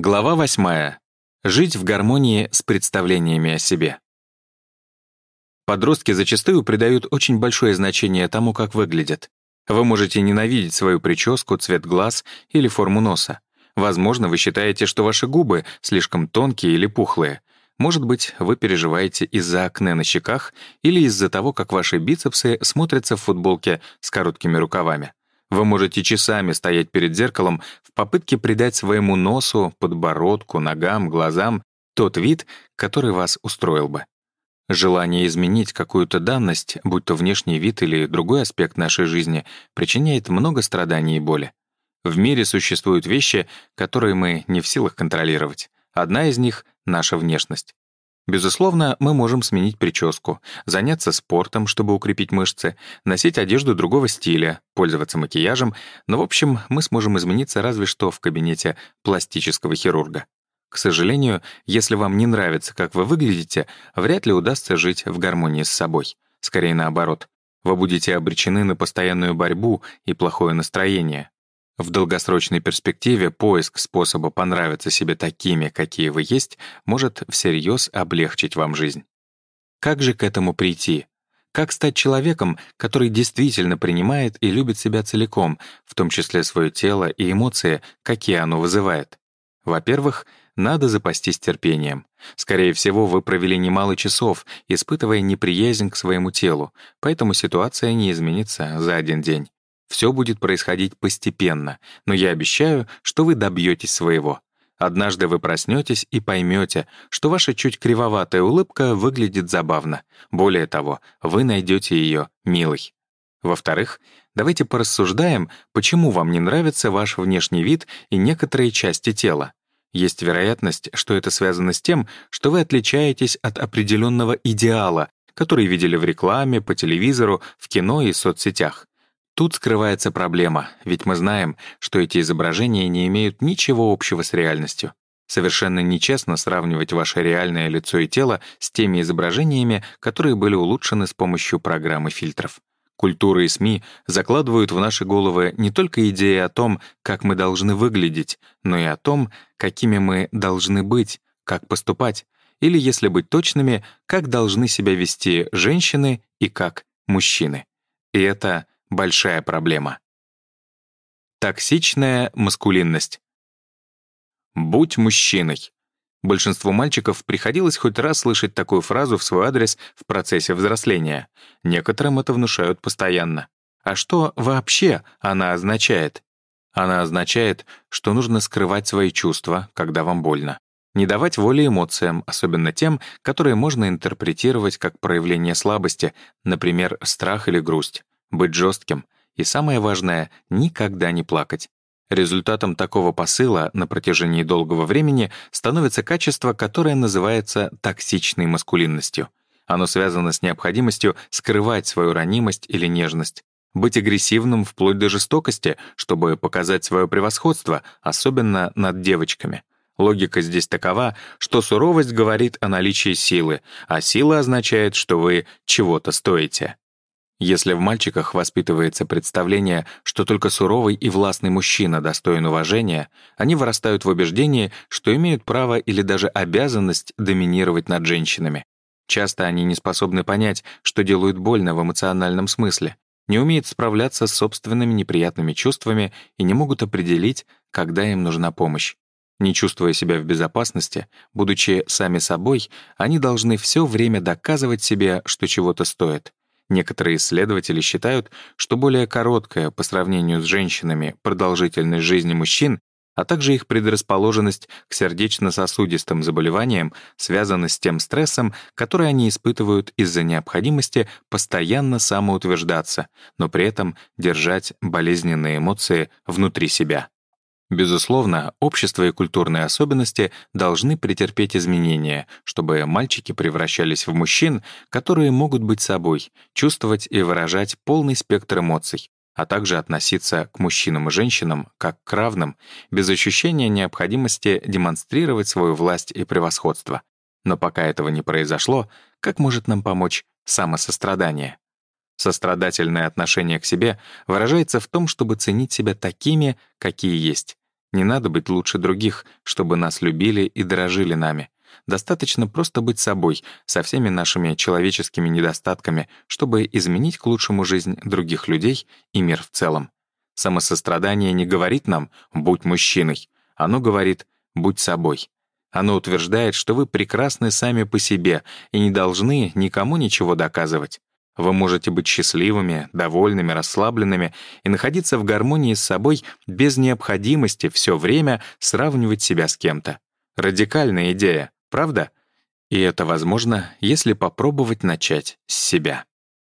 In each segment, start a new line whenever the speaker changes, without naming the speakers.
Глава 8. Жить в гармонии с представлениями о себе. Подростки зачастую придают очень большое значение тому, как выглядят. Вы можете ненавидеть свою прическу, цвет глаз или форму носа. Возможно, вы считаете, что ваши губы слишком тонкие или пухлые. Может быть, вы переживаете из-за акне на щеках или из-за того, как ваши бицепсы смотрятся в футболке с короткими рукавами. Вы можете часами стоять перед зеркалом в попытке придать своему носу, подбородку, ногам, глазам тот вид, который вас устроил бы. Желание изменить какую-то данность, будь то внешний вид или другой аспект нашей жизни, причиняет много страданий и боли. В мире существуют вещи, которые мы не в силах контролировать. Одна из них — наша внешность. Безусловно, мы можем сменить прическу, заняться спортом, чтобы укрепить мышцы, носить одежду другого стиля, пользоваться макияжем, но, в общем, мы сможем измениться разве что в кабинете пластического хирурга. К сожалению, если вам не нравится, как вы выглядите, вряд ли удастся жить в гармонии с собой. Скорее наоборот. Вы будете обречены на постоянную борьбу и плохое настроение. В долгосрочной перспективе поиск способа понравиться себе такими, какие вы есть, может всерьез облегчить вам жизнь. Как же к этому прийти? Как стать человеком, который действительно принимает и любит себя целиком, в том числе свое тело и эмоции, какие оно вызывает? Во-первых, надо запастись терпением. Скорее всего, вы провели немало часов, испытывая неприязнь к своему телу, поэтому ситуация не изменится за один день. Все будет происходить постепенно, но я обещаю, что вы добьетесь своего. Однажды вы проснетесь и поймете, что ваша чуть кривоватая улыбка выглядит забавно. Более того, вы найдете ее милой. Во-вторых, давайте порассуждаем, почему вам не нравится ваш внешний вид и некоторые части тела. Есть вероятность, что это связано с тем, что вы отличаетесь от определенного идеала, который видели в рекламе, по телевизору, в кино и соцсетях. Тут скрывается проблема, ведь мы знаем, что эти изображения не имеют ничего общего с реальностью. Совершенно нечестно сравнивать ваше реальное лицо и тело с теми изображениями, которые были улучшены с помощью программы фильтров. Культура и СМИ закладывают в наши головы не только идеи о том, как мы должны выглядеть, но и о том, какими мы должны быть, как поступать, или, если быть точными, как должны себя вести женщины и как мужчины. И это большая проблема. Токсичная маскулинность. «Будь мужчиной». Большинству мальчиков приходилось хоть раз слышать такую фразу в свой адрес в процессе взросления. Некоторым это внушают постоянно. А что вообще она означает? Она означает, что нужно скрывать свои чувства, когда вам больно. Не давать воли эмоциям, особенно тем, которые можно интерпретировать как проявление слабости, например, страх или грусть быть жестким и, самое важное, никогда не плакать. Результатом такого посыла на протяжении долгого времени становится качество, которое называется токсичной маскулинностью. Оно связано с необходимостью скрывать свою ранимость или нежность, быть агрессивным вплоть до жестокости, чтобы показать свое превосходство, особенно над девочками. Логика здесь такова, что суровость говорит о наличии силы, а сила означает, что вы чего-то стоите. Если в мальчиках воспитывается представление, что только суровый и властный мужчина достоин уважения, они вырастают в убеждении, что имеют право или даже обязанность доминировать над женщинами. Часто они не способны понять, что делают больно в эмоциональном смысле, не умеют справляться с собственными неприятными чувствами и не могут определить, когда им нужна помощь. Не чувствуя себя в безопасности, будучи сами собой, они должны все время доказывать себе, что чего-то стоит. Некоторые исследователи считают, что более короткая по сравнению с женщинами продолжительность жизни мужчин, а также их предрасположенность к сердечно-сосудистым заболеваниям связана с тем стрессом, который они испытывают из-за необходимости постоянно самоутверждаться, но при этом держать болезненные эмоции внутри себя. Безусловно, общество и культурные особенности должны претерпеть изменения, чтобы мальчики превращались в мужчин, которые могут быть собой, чувствовать и выражать полный спектр эмоций, а также относиться к мужчинам и женщинам как к равным, без ощущения необходимости демонстрировать свою власть и превосходство. Но пока этого не произошло, как может нам помочь самосострадание? Сострадательное отношение к себе выражается в том, чтобы ценить себя такими, какие есть, Не надо быть лучше других, чтобы нас любили и дорожили нами. Достаточно просто быть собой, со всеми нашими человеческими недостатками, чтобы изменить к лучшему жизнь других людей и мир в целом. Самосострадание не говорит нам «будь мужчиной», оно говорит «будь собой». Оно утверждает, что вы прекрасны сами по себе и не должны никому ничего доказывать. Вы можете быть счастливыми, довольными, расслабленными и находиться в гармонии с собой без необходимости все время сравнивать себя с кем-то. Радикальная идея, правда? И это возможно, если попробовать начать с себя.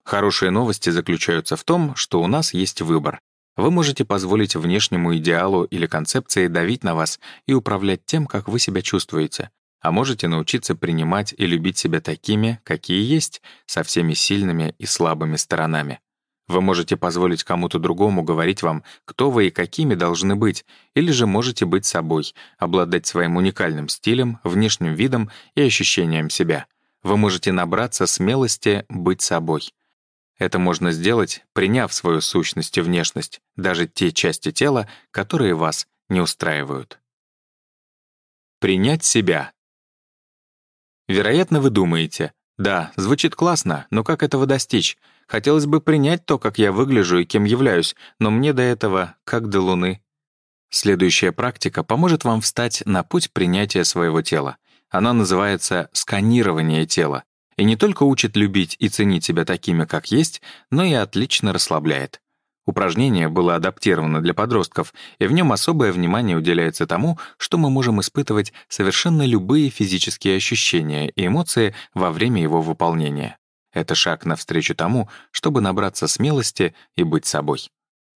Хорошие новости заключаются в том, что у нас есть выбор. Вы можете позволить внешнему идеалу или концепции давить на вас и управлять тем, как вы себя чувствуете а можете научиться принимать и любить себя такими, какие есть, со всеми сильными и слабыми сторонами. Вы можете позволить кому-то другому говорить вам, кто вы и какими должны быть, или же можете быть собой, обладать своим уникальным стилем, внешним видом и ощущением себя. Вы можете набраться смелости быть собой. Это можно сделать, приняв свою сущность и внешность, даже те части тела, которые вас не устраивают. Принять себя Вероятно, вы думаете, да, звучит классно, но как этого достичь? Хотелось бы принять то, как я выгляжу и кем являюсь, но мне до этого как до Луны. Следующая практика поможет вам встать на путь принятия своего тела. Она называется «сканирование тела» и не только учит любить и ценить себя такими, как есть, но и отлично расслабляет. Упражнение было адаптировано для подростков, и в нем особое внимание уделяется тому, что мы можем испытывать совершенно любые физические ощущения и эмоции во время его выполнения. Это шаг навстречу тому, чтобы набраться смелости и быть собой.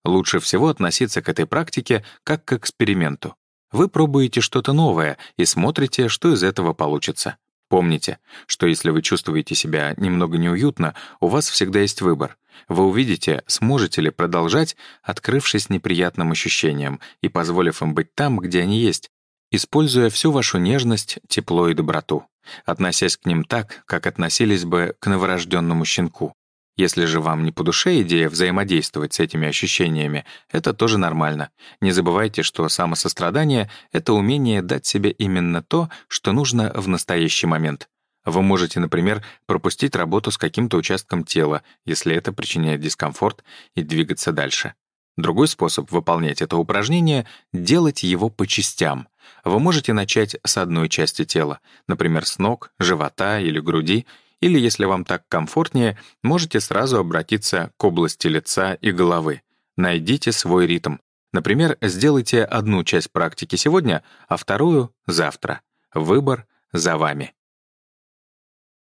Лучше всего относиться к этой практике как к эксперименту. Вы пробуете что-то новое и смотрите, что из этого получится. Помните, что если вы чувствуете себя немного неуютно, у вас всегда есть выбор. Вы увидите, сможете ли продолжать, открывшись неприятным ощущениям и позволив им быть там, где они есть, используя всю вашу нежность, тепло и доброту, относясь к ним так, как относились бы к новорожденному щенку. Если же вам не по душе идея взаимодействовать с этими ощущениями, это тоже нормально. Не забывайте, что самосострадание — это умение дать себе именно то, что нужно в настоящий момент. Вы можете, например, пропустить работу с каким-то участком тела, если это причиняет дискомфорт, и двигаться дальше. Другой способ выполнять это упражнение — делать его по частям. Вы можете начать с одной части тела, например, с ног, живота или груди, или, если вам так комфортнее, можете сразу обратиться к области лица и головы. Найдите свой ритм. Например, сделайте одну часть практики сегодня, а вторую — завтра. Выбор за вами.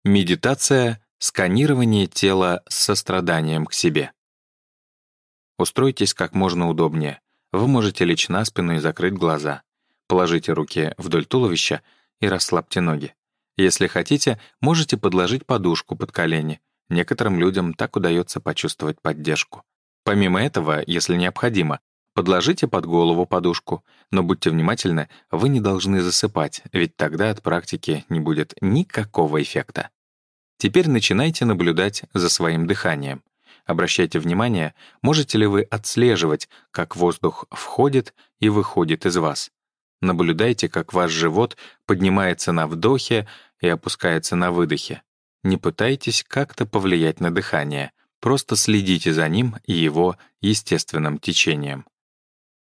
Медитация — сканирование тела с состраданием к себе. Устройтесь как можно удобнее. Вы можете лечь на спину и закрыть глаза. Положите руки вдоль туловища и расслабьте ноги. Если хотите, можете подложить подушку под колени. Некоторым людям так удается почувствовать поддержку. Помимо этого, если необходимо, подложите под голову подушку, но будьте внимательны, вы не должны засыпать, ведь тогда от практики не будет никакого эффекта. Теперь начинайте наблюдать за своим дыханием. Обращайте внимание, можете ли вы отслеживать, как воздух входит и выходит из вас. Наблюдайте, как ваш живот поднимается на вдохе и опускается на выдохе. Не пытайтесь как-то повлиять на дыхание, просто следите за ним и его естественным течением.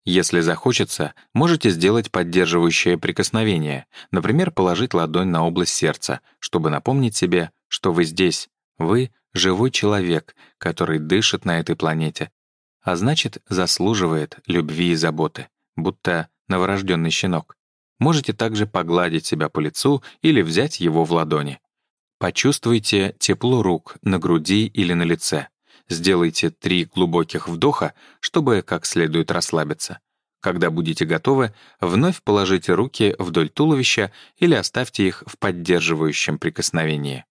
Если захочется, можете сделать поддерживающее прикосновение, например, положить ладонь на область сердца, чтобы напомнить себе, что вы здесь, вы — живой человек, который дышит на этой планете, а значит, заслуживает любви и заботы, будто новорожденный щенок. Можете также погладить себя по лицу или взять его в ладони. Почувствуйте тепло рук на груди или на лице. Сделайте три глубоких вдоха, чтобы как следует расслабиться. Когда будете готовы, вновь положите руки вдоль туловища или оставьте их в поддерживающем прикосновении.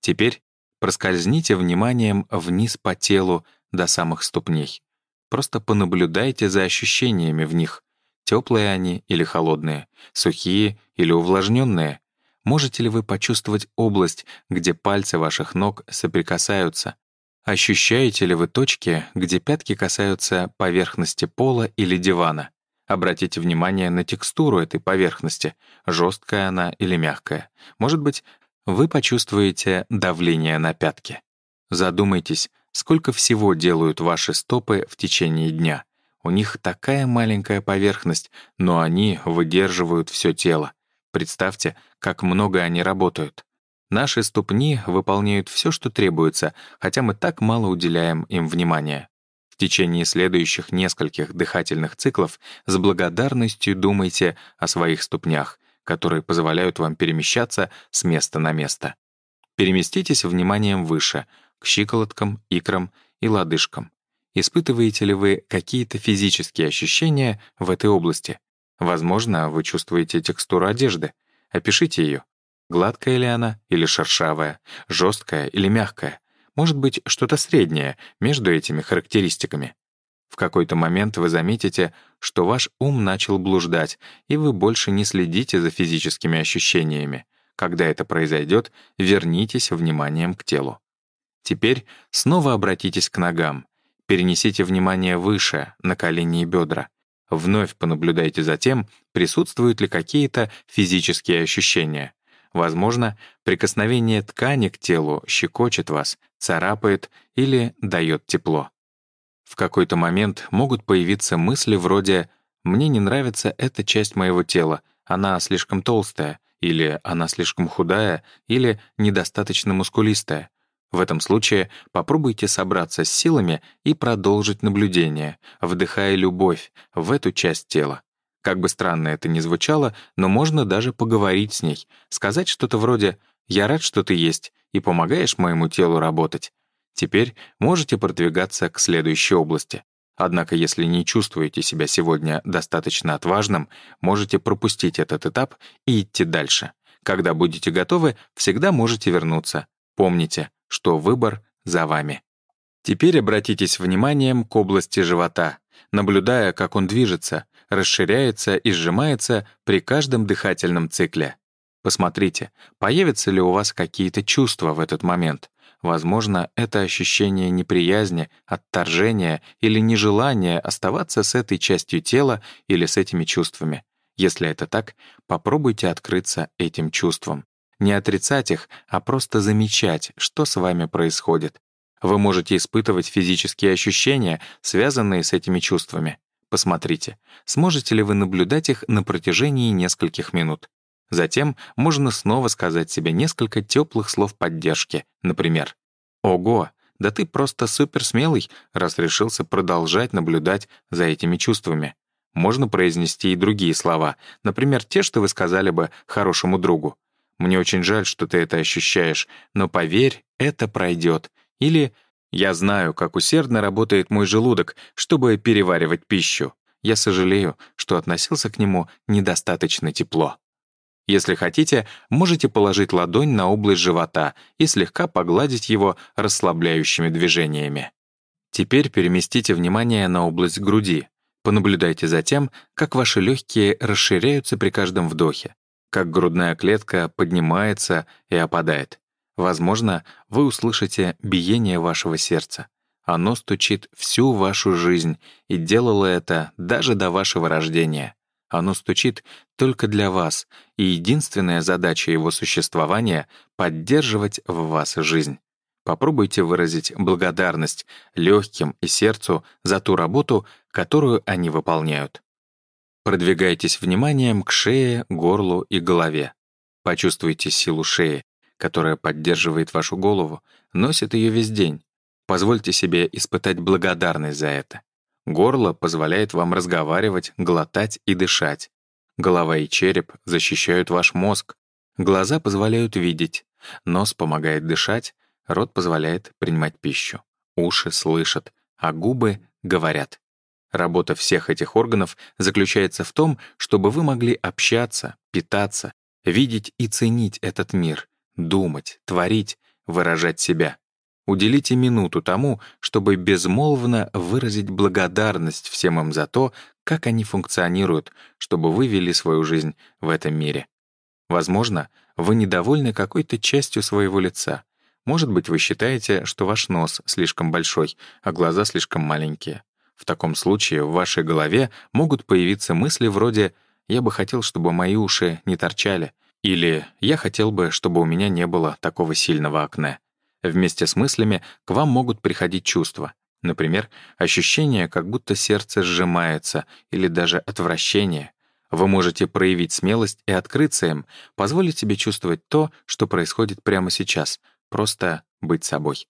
Теперь проскользните вниманием вниз по телу до самых ступней. Просто понаблюдайте за ощущениями в них, Теплые они или холодные, сухие или увлажненные? Можете ли вы почувствовать область, где пальцы ваших ног соприкасаются? Ощущаете ли вы точки, где пятки касаются поверхности пола или дивана? Обратите внимание на текстуру этой поверхности, жесткая она или мягкая. Может быть, вы почувствуете давление на пятки. Задумайтесь, сколько всего делают ваши стопы в течение дня. У них такая маленькая поверхность, но они выдерживают все тело. Представьте, как много они работают. Наши ступни выполняют все, что требуется, хотя мы так мало уделяем им внимания. В течение следующих нескольких дыхательных циклов с благодарностью думайте о своих ступнях, которые позволяют вам перемещаться с места на место. Переместитесь вниманием выше, к щиколоткам, икрам и лодыжкам. Испытываете ли вы какие-то физические ощущения в этой области? Возможно, вы чувствуете текстуру одежды. Опишите ее. Гладкая ли она или шершавая, жесткая или мягкая? может быть что-то среднее между этими характеристиками. В какой-то момент вы заметите, что ваш ум начал блуждать, и вы больше не следите за физическими ощущениями. Когда это произойдет, вернитесь вниманием к телу. Теперь снова обратитесь к ногам. Перенесите внимание выше, на колени и бедра. Вновь понаблюдайте за тем, присутствуют ли какие-то физические ощущения. Возможно, прикосновение ткани к телу щекочет вас, царапает или дает тепло. В какой-то момент могут появиться мысли вроде «мне не нравится эта часть моего тела, она слишком толстая», или «она слишком худая», или «недостаточно мускулистая». В этом случае попробуйте собраться с силами и продолжить наблюдение, вдыхая любовь в эту часть тела. Как бы странно это ни звучало, но можно даже поговорить с ней, сказать что-то вроде «Я рад, что ты есть, и помогаешь моему телу работать». Теперь можете продвигаться к следующей области. Однако, если не чувствуете себя сегодня достаточно отважным, можете пропустить этот этап и идти дальше. Когда будете готовы, всегда можете вернуться. Помните, что выбор за вами. Теперь обратитесь вниманием к области живота, наблюдая, как он движется, расширяется и сжимается при каждом дыхательном цикле. Посмотрите, появятся ли у вас какие-то чувства в этот момент. Возможно, это ощущение неприязни, отторжения или нежелания оставаться с этой частью тела или с этими чувствами. Если это так, попробуйте открыться этим чувствам. Не отрицать их, а просто замечать, что с вами происходит. Вы можете испытывать физические ощущения, связанные с этими чувствами. Посмотрите, сможете ли вы наблюдать их на протяжении нескольких минут. Затем можно снова сказать себе несколько теплых слов поддержки, например, «Ого, да ты просто суперсмелый, раз решился продолжать наблюдать за этими чувствами». Можно произнести и другие слова, например, те, что вы сказали бы хорошему другу. «Мне очень жаль, что ты это ощущаешь, но поверь, это пройдет». Или я знаю, как усердно работает мой желудок, чтобы переваривать пищу. Я сожалею, что относился к нему недостаточно тепло. Если хотите, можете положить ладонь на область живота и слегка погладить его расслабляющими движениями. Теперь переместите внимание на область груди. Понаблюдайте за тем, как ваши легкие расширяются при каждом вдохе, как грудная клетка поднимается и опадает. Возможно, вы услышите биение вашего сердца. Оно стучит всю вашу жизнь и делало это даже до вашего рождения. Оно стучит только для вас, и единственная задача его существования — поддерживать в вас жизнь. Попробуйте выразить благодарность легким и сердцу за ту работу, которую они выполняют. Продвигайтесь вниманием к шее, горлу и голове. Почувствуйте силу шеи, которая поддерживает вашу голову, носит ее весь день. Позвольте себе испытать благодарность за это. Горло позволяет вам разговаривать, глотать и дышать. Голова и череп защищают ваш мозг. Глаза позволяют видеть. Нос помогает дышать. Рот позволяет принимать пищу. Уши слышат, а губы говорят. Работа всех этих органов заключается в том, чтобы вы могли общаться, питаться, видеть и ценить этот мир, думать, творить, выражать себя. Уделите минуту тому, чтобы безмолвно выразить благодарность всем им за то, как они функционируют, чтобы вы вели свою жизнь в этом мире. Возможно, вы недовольны какой-то частью своего лица. Может быть, вы считаете, что ваш нос слишком большой, а глаза слишком маленькие. В таком случае в вашей голове могут появиться мысли вроде «я бы хотел, чтобы мои уши не торчали» или «я хотел бы, чтобы у меня не было такого сильного акне». Вместе с мыслями к вам могут приходить чувства. Например, ощущение, как будто сердце сжимается, или даже отвращение. Вы можете проявить смелость и открыться им, позволить себе чувствовать то, что происходит прямо сейчас, просто быть собой.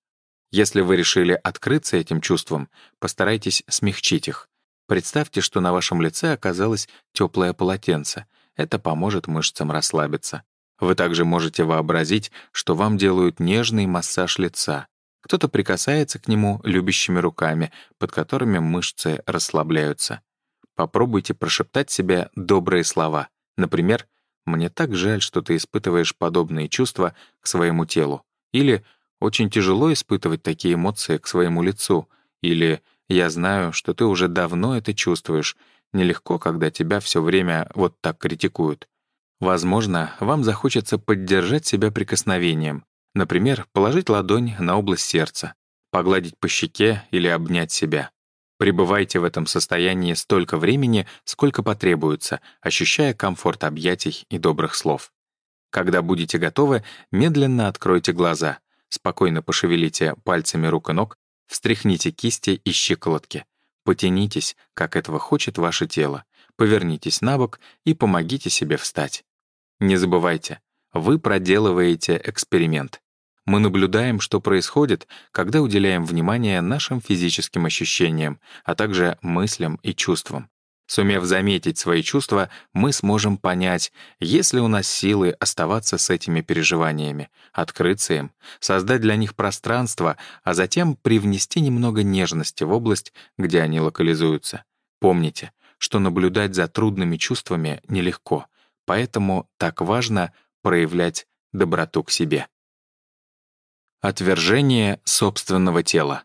Если вы решили открыться этим чувствам, постарайтесь смягчить их. Представьте, что на вашем лице оказалось теплое полотенце. Это поможет мышцам расслабиться. Вы также можете вообразить, что вам делают нежный массаж лица. Кто-то прикасается к нему любящими руками, под которыми мышцы расслабляются. Попробуйте прошептать себе добрые слова. Например, «Мне так жаль, что ты испытываешь подобные чувства к своему телу». Или «Очень тяжело испытывать такие эмоции к своему лицу». Или «Я знаю, что ты уже давно это чувствуешь. Нелегко, когда тебя все время вот так критикуют». Возможно, вам захочется поддержать себя прикосновением. Например, положить ладонь на область сердца, погладить по щеке или обнять себя. Пребывайте в этом состоянии столько времени, сколько потребуется, ощущая комфорт объятий и добрых слов. Когда будете готовы, медленно откройте глаза, спокойно пошевелите пальцами рук и ног, встряхните кисти и щиколотки, потянитесь, как этого хочет ваше тело, повернитесь на бок и помогите себе встать. Не забывайте, вы проделываете эксперимент. Мы наблюдаем, что происходит, когда уделяем внимание нашим физическим ощущениям, а также мыслям и чувствам. Сумев заметить свои чувства, мы сможем понять, есть ли у нас силы оставаться с этими переживаниями, открыться им, создать для них пространство, а затем привнести немного нежности в область, где они локализуются. Помните, что наблюдать за трудными чувствами нелегко, поэтому так важно проявлять доброту к себе. Отвержение собственного тела.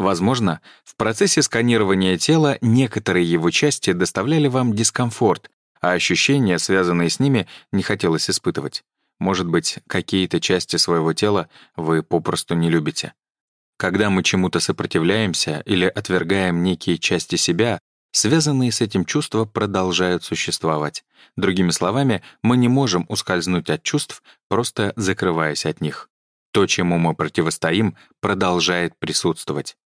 Возможно, в процессе сканирования тела некоторые его части доставляли вам дискомфорт, а ощущения, связанные с ними, не хотелось испытывать. Может быть, какие-то части своего тела вы попросту не любите. Когда мы чему-то сопротивляемся или отвергаем некие части себя, связанные с этим чувства продолжают существовать. Другими словами, мы не можем ускользнуть от чувств, просто закрываясь от них. То, чему мы противостоим, продолжает присутствовать.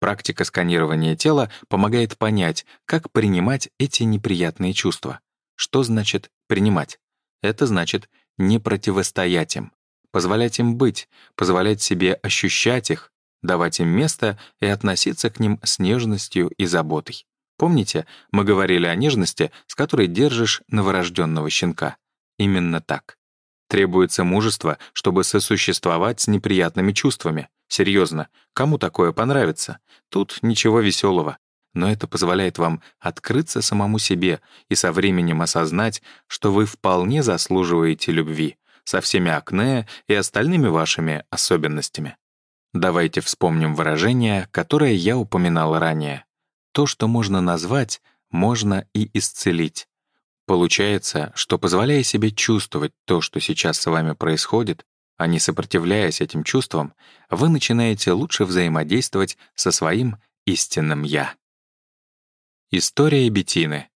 Практика сканирования тела помогает понять, как принимать эти неприятные чувства. Что значит «принимать»? Это значит не противостоять им, позволять им быть, позволять себе ощущать их, давать им место и относиться к ним с нежностью и заботой. Помните, мы говорили о нежности, с которой держишь новорожденного щенка? Именно так. Требуется мужество, чтобы сосуществовать с неприятными чувствами. Серьезно, кому такое понравится? Тут ничего веселого. Но это позволяет вам открыться самому себе и со временем осознать, что вы вполне заслуживаете любви со всеми акне и остальными вашими особенностями. Давайте вспомним выражение, которое я упоминал ранее. То, что можно назвать, можно и исцелить. Получается, что позволяя себе чувствовать то, что сейчас с вами происходит, а не сопротивляясь этим чувствам, вы начинаете лучше взаимодействовать со своим истинным «я». История Бетины.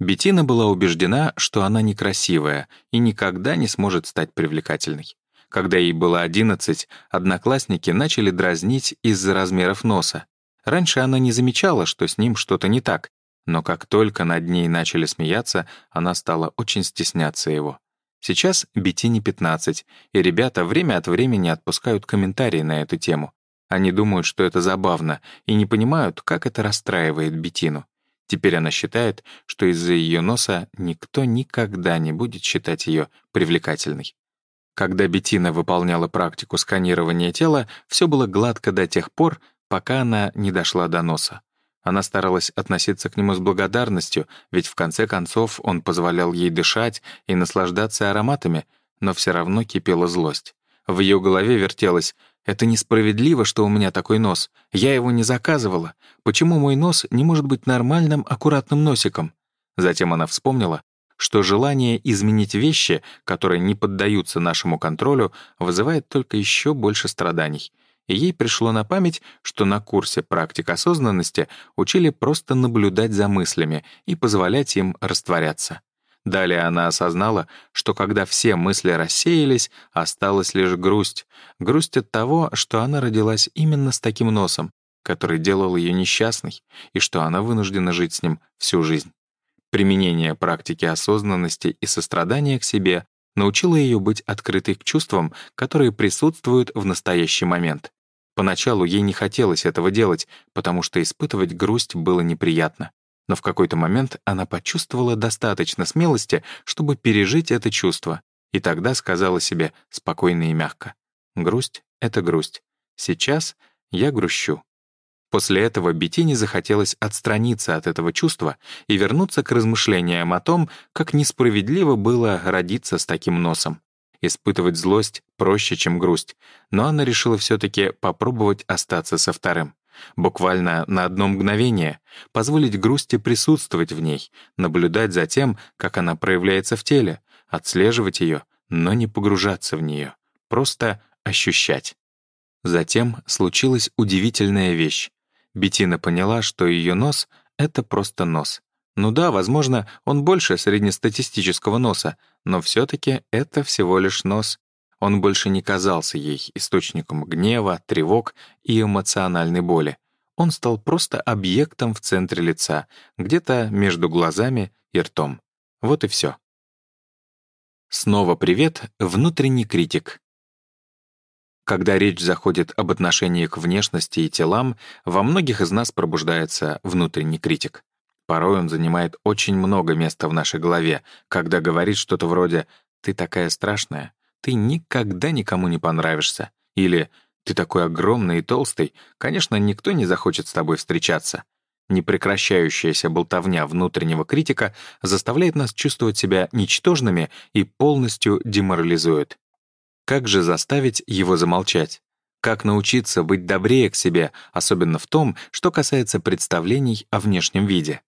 Бетина была убеждена, что она некрасивая и никогда не сможет стать привлекательной. Когда ей было 11, одноклассники начали дразнить из-за размеров носа. Раньше она не замечала, что с ним что-то не так, но как только над ней начали смеяться, она стала очень стесняться его. Сейчас Бетине 15, и ребята время от времени отпускают комментарии на эту тему. Они думают, что это забавно, и не понимают, как это расстраивает Бетину. Теперь она считает, что из-за ее носа никто никогда не будет считать ее привлекательной. Когда Бетина выполняла практику сканирования тела, все было гладко до тех пор, пока она не дошла до носа. Она старалась относиться к нему с благодарностью, ведь в конце концов он позволял ей дышать и наслаждаться ароматами, но все равно кипела злость. В ее голове вертелось «Это несправедливо, что у меня такой нос. Я его не заказывала. Почему мой нос не может быть нормальным, аккуратным носиком?» Затем она вспомнила, что желание изменить вещи, которые не поддаются нашему контролю, вызывает только еще больше страданий. Ей пришло на память, что на курсе практик осознанности учили просто наблюдать за мыслями и позволять им растворяться. Далее она осознала, что когда все мысли рассеялись, осталась лишь грусть. Грусть от того, что она родилась именно с таким носом, который делал ее несчастной, и что она вынуждена жить с ним всю жизнь. Применение практики осознанности и сострадания к себе научило ее быть открытой к чувствам, которые присутствуют в настоящий момент. Поначалу ей не хотелось этого делать, потому что испытывать грусть было неприятно. Но в какой-то момент она почувствовала достаточно смелости, чтобы пережить это чувство, и тогда сказала себе спокойно и мягко. «Грусть — это грусть. Сейчас я грущу». После этого Бетине захотелось отстраниться от этого чувства и вернуться к размышлениям о том, как несправедливо было родиться с таким носом. Испытывать злость проще, чем грусть, но она решила все-таки попробовать остаться со вторым. Буквально на одно мгновение позволить грусти присутствовать в ней, наблюдать за тем, как она проявляется в теле, отслеживать ее, но не погружаться в нее, просто ощущать. Затем случилась удивительная вещь. Бетина поняла, что ее нос — это просто нос. Ну да, возможно, он больше среднестатистического носа, но все-таки это всего лишь нос. Он больше не казался ей источником гнева, тревог и эмоциональной боли. Он стал просто объектом в центре лица, где-то между глазами и ртом. Вот и все. Снова привет, внутренний критик. Когда речь заходит об отношении к внешности и телам, во многих из нас пробуждается внутренний критик. Порой он занимает очень много места в нашей голове, когда говорит что-то вроде «ты такая страшная», ты никогда никому не понравишься. Или ты такой огромный и толстый, конечно, никто не захочет с тобой встречаться. Непрекращающаяся болтовня внутреннего критика заставляет нас чувствовать себя ничтожными и полностью деморализует. Как же заставить его замолчать? Как научиться быть добрее к себе, особенно в том, что касается представлений о внешнем виде?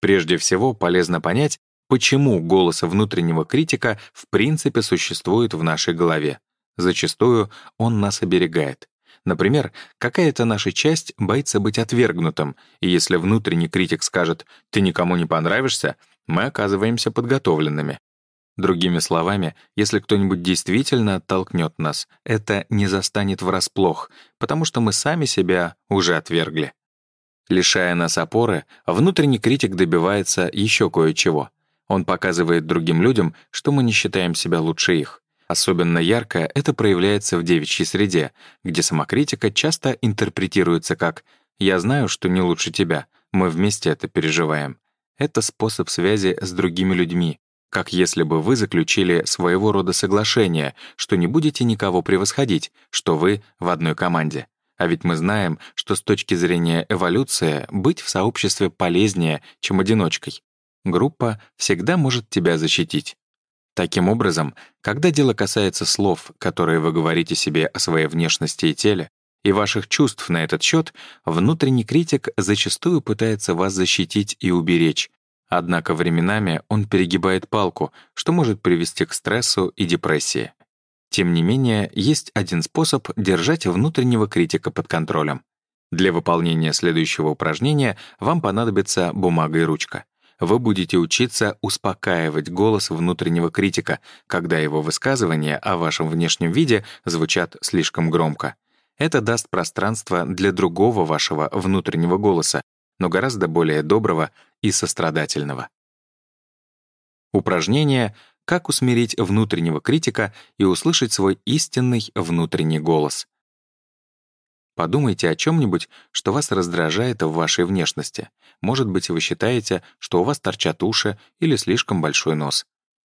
Прежде всего, полезно понять, почему голос внутреннего критика в принципе существует в нашей голове. Зачастую он нас оберегает. Например, какая-то наша часть боится быть отвергнутым, и если внутренний критик скажет «ты никому не понравишься», мы оказываемся подготовленными. Другими словами, если кто-нибудь действительно оттолкнет нас, это не застанет врасплох, потому что мы сами себя уже отвергли. Лишая нас опоры, внутренний критик добивается еще кое-чего. Он показывает другим людям, что мы не считаем себя лучше их. Особенно ярко это проявляется в девичьей среде, где самокритика часто интерпретируется как «я знаю, что не лучше тебя, мы вместе это переживаем». Это способ связи с другими людьми, как если бы вы заключили своего рода соглашение, что не будете никого превосходить, что вы в одной команде. А ведь мы знаем, что с точки зрения эволюции быть в сообществе полезнее, чем одиночкой. Группа всегда может тебя защитить. Таким образом, когда дело касается слов, которые вы говорите себе о своей внешности и теле, и ваших чувств на этот счет, внутренний критик зачастую пытается вас защитить и уберечь. Однако временами он перегибает палку, что может привести к стрессу и депрессии. Тем не менее, есть один способ держать внутреннего критика под контролем. Для выполнения следующего упражнения вам понадобится бумага и ручка вы будете учиться успокаивать голос внутреннего критика, когда его высказывания о вашем внешнем виде звучат слишком громко. Это даст пространство для другого вашего внутреннего голоса, но гораздо более доброго и сострадательного. Упражнение «Как усмирить внутреннего критика и услышать свой истинный внутренний голос». Подумайте о чем-нибудь, что вас раздражает в вашей внешности. Может быть, вы считаете, что у вас торчат уши или слишком большой нос.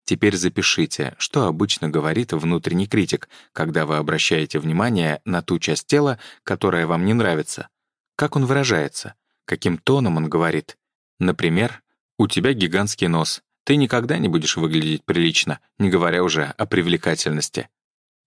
Теперь запишите, что обычно говорит внутренний критик, когда вы обращаете внимание на ту часть тела, которая вам не нравится. Как он выражается? Каким тоном он говорит? Например, «У тебя гигантский нос. Ты никогда не будешь выглядеть прилично, не говоря уже о привлекательности».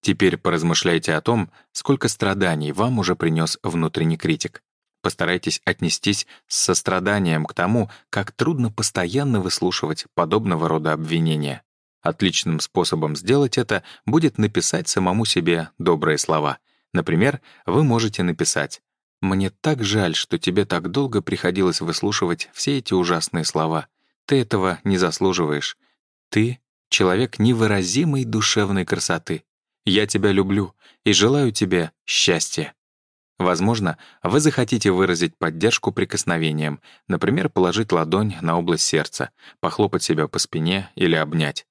Теперь поразмышляйте о том, сколько страданий вам уже принес внутренний критик. Постарайтесь отнестись с состраданием к тому, как трудно постоянно выслушивать подобного рода обвинения. Отличным способом сделать это будет написать самому себе добрые слова. Например, вы можете написать «Мне так жаль, что тебе так долго приходилось выслушивать все эти ужасные слова. Ты этого не заслуживаешь. Ты — человек невыразимой душевной красоты. Я тебя люблю и желаю тебе счастья». Возможно, вы захотите выразить поддержку прикосновением, например, положить ладонь на область сердца, похлопать себя по спине или обнять.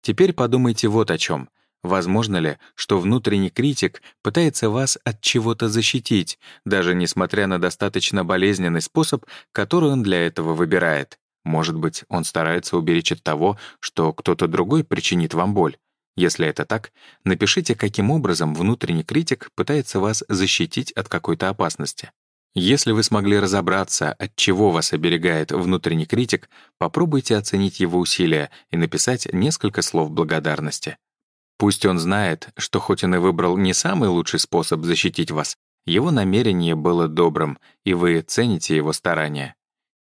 Теперь подумайте вот о чем. Возможно ли, что внутренний критик пытается вас от чего-то защитить, даже несмотря на достаточно болезненный способ, который он для этого выбирает? Может быть, он старается уберечь от того, что кто-то другой причинит вам боль? Если это так, напишите, каким образом внутренний критик пытается вас защитить от какой-то опасности. Если вы смогли разобраться, от чего вас оберегает внутренний критик, попробуйте оценить его усилия и написать несколько слов благодарности. Пусть он знает, что хоть он и выбрал не самый лучший способ защитить вас, его намерение было добрым, и вы цените его старания.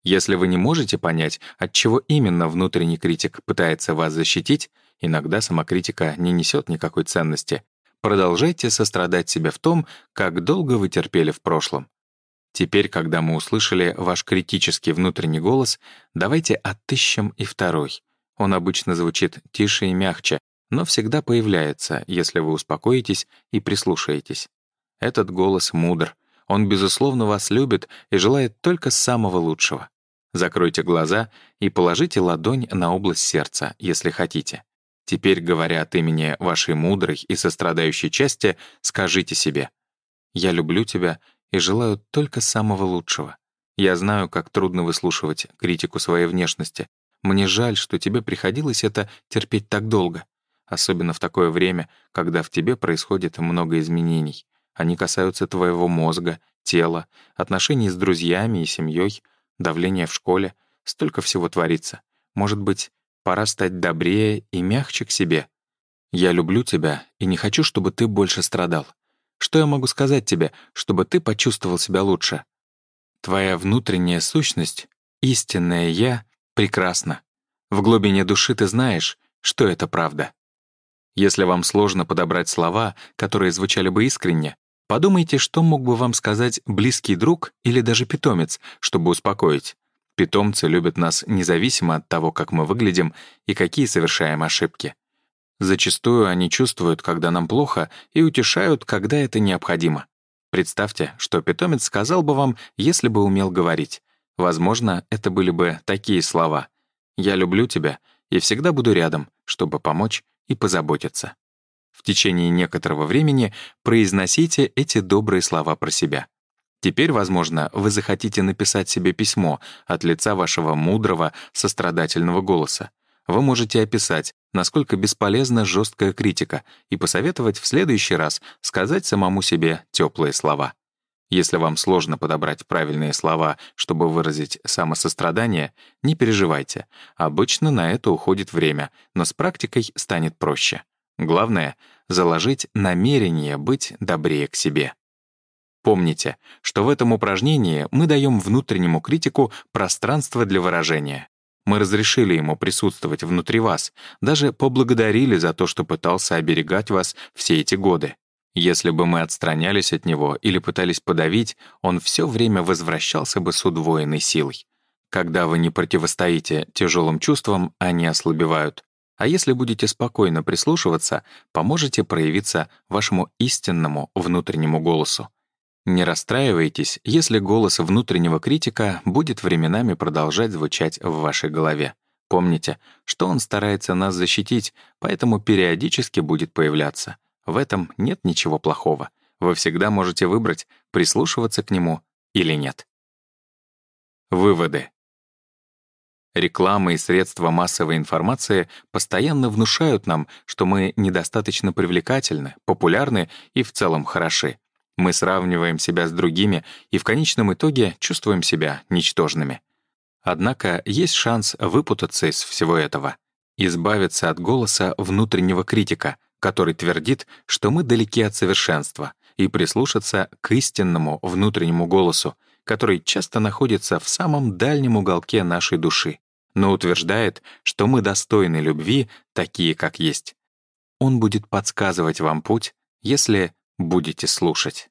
Если вы не можете понять, от чего именно внутренний критик пытается вас защитить, иногда самокритика не несет никакой ценности. Продолжайте сострадать себе в том, как долго вы терпели в прошлом. Теперь, когда мы услышали ваш критический внутренний голос, давайте отыщем и второй. Он обычно звучит тише и мягче, но всегда появляется, если вы успокоитесь и прислушаетесь. Этот голос мудр. Он, безусловно, вас любит и желает только самого лучшего. Закройте глаза и положите ладонь на область сердца, если хотите. Теперь, говоря от имени вашей мудрой и сострадающей части, скажите себе «Я люблю тебя и желаю только самого лучшего. Я знаю, как трудно выслушивать критику своей внешности. Мне жаль, что тебе приходилось это терпеть так долго, особенно в такое время, когда в тебе происходит много изменений. Они касаются твоего мозга, тела, отношений с друзьями и семьей, давления в школе. Столько всего творится. Может быть, Пора стать добрее и мягче к себе. Я люблю тебя и не хочу, чтобы ты больше страдал. Что я могу сказать тебе, чтобы ты почувствовал себя лучше? Твоя внутренняя сущность, истинное «я», прекрасна. В глубине души ты знаешь, что это правда. Если вам сложно подобрать слова, которые звучали бы искренне, подумайте, что мог бы вам сказать близкий друг или даже питомец, чтобы успокоить. Питомцы любят нас независимо от того, как мы выглядим и какие совершаем ошибки. Зачастую они чувствуют, когда нам плохо, и утешают, когда это необходимо. Представьте, что питомец сказал бы вам, если бы умел говорить. Возможно, это были бы такие слова. «Я люблю тебя и всегда буду рядом, чтобы помочь и позаботиться». В течение некоторого времени произносите эти добрые слова про себя. Теперь, возможно, вы захотите написать себе письмо от лица вашего мудрого, сострадательного голоса. Вы можете описать, насколько бесполезна жесткая критика, и посоветовать в следующий раз сказать самому себе теплые слова. Если вам сложно подобрать правильные слова, чтобы выразить самосострадание, не переживайте. Обычно на это уходит время, но с практикой станет проще. Главное — заложить намерение быть добрее к себе. Помните, что в этом упражнении мы даем внутреннему критику пространство для выражения. Мы разрешили ему присутствовать внутри вас, даже поблагодарили за то, что пытался оберегать вас все эти годы. Если бы мы отстранялись от него или пытались подавить, он все время возвращался бы с удвоенной силой. Когда вы не противостоите тяжелым чувствам, они ослабевают. А если будете спокойно прислушиваться, поможете проявиться вашему истинному внутреннему голосу. Не расстраивайтесь, если голос внутреннего критика будет временами продолжать звучать в вашей голове. Помните, что он старается нас защитить, поэтому периодически будет появляться. В этом нет ничего плохого. Вы всегда можете выбрать, прислушиваться к нему или нет. Выводы. Реклама и средства массовой информации постоянно внушают нам, что мы недостаточно привлекательны, популярны и в целом хороши. Мы сравниваем себя с другими и в конечном итоге чувствуем себя ничтожными. Однако есть шанс выпутаться из всего этого, избавиться от голоса внутреннего критика, который твердит, что мы далеки от совершенства, и прислушаться к истинному внутреннему голосу, который часто находится в самом дальнем уголке нашей души, но утверждает, что мы достойны любви, такие как есть. Он будет подсказывать вам путь, если будете слушать.